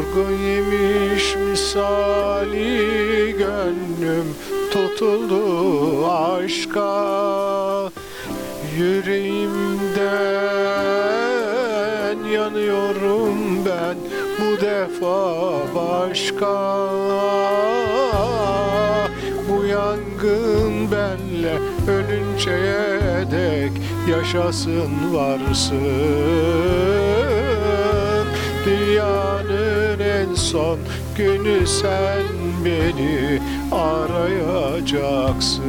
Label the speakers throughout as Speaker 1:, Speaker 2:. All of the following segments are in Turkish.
Speaker 1: Vurgun yemiş misali gönlüm tutuldu aşka. Yüreğimden yanıyorum ben bu defa başka. Bu yangın benle ölünceye dek yaşasın varsın son günü sen beni arayacaksın.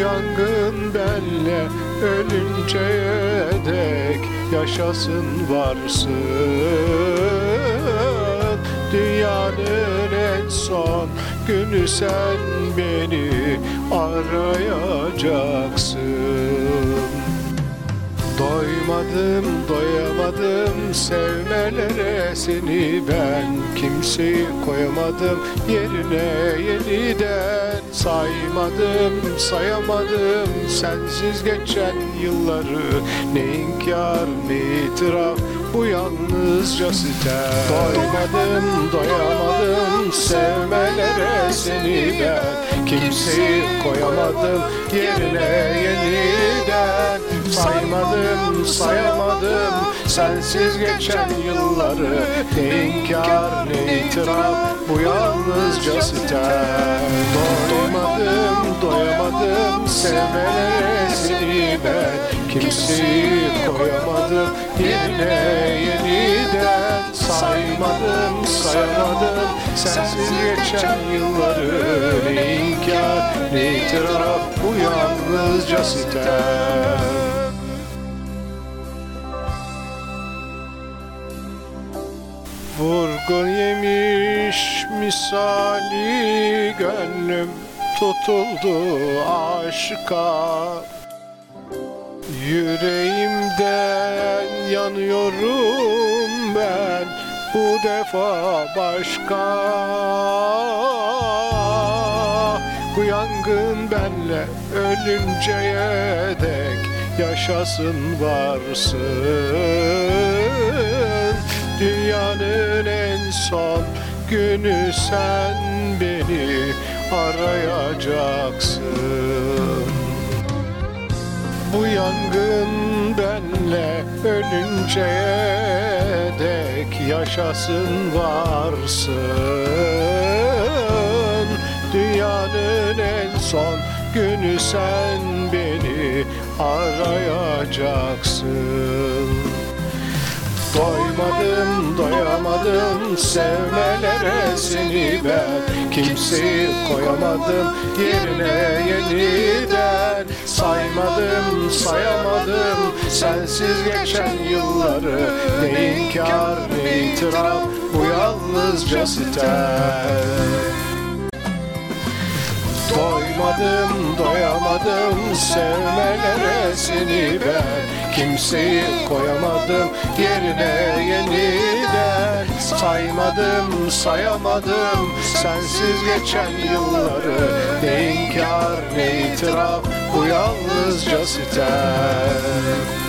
Speaker 1: Yangın benle ölünceye dek yaşasın varsın. Dünyanın en son günü sen beni arayacaksın. Doymadım, doyamadım sevmelere seni. Ben Kimseyi koyamadım yerine yeniden. Saymadım, sayamadım sensiz geçen yılları. Ne inkar ne itiraf bu yalnızca sitem Doymadım, doyamadım sevmelere seni ben. Kimseyi koyamadım yerine yeniden. Saymadım, sayamadım sensiz geçen yılları. Ne inkar ne itiraf bu yalnızca sitem Doymadım, doyamadım sevmelere seni ben Kimseyi koyamadım. Yerine yeniden Saymadım, sayamadım. Sensiz geçen yılları Ne inkar ne itiraf bu yalnızca sitem. Vurgun yemiş misali gönlüm tutuldu aşka Yüreğimden yanıyorum ben bu defa başka. Bu yangın benle ölünceye dek yaşasın varsın. Dünyanın en son günü sen beni arayacaksın Bu yangın benle ölünceye dek yaşasın varsın. Dünyanın en son günü sen beni arayacaksın. Doymadım, doyamadım sevmelere seni ben Kimseyi koyamadım yerine yeniden Saymadım sayamadım. Sensiz geçen yılları Ne inkar ne itiraf bu yalnızca sitem Doymadım doyamadım sevmelere seni ben. Kimseyi koyamadım yerine yeniden Saymadım sayamadım. Sensiz geçen yılları Ne inkar ne itiraf bu yalnızca sitem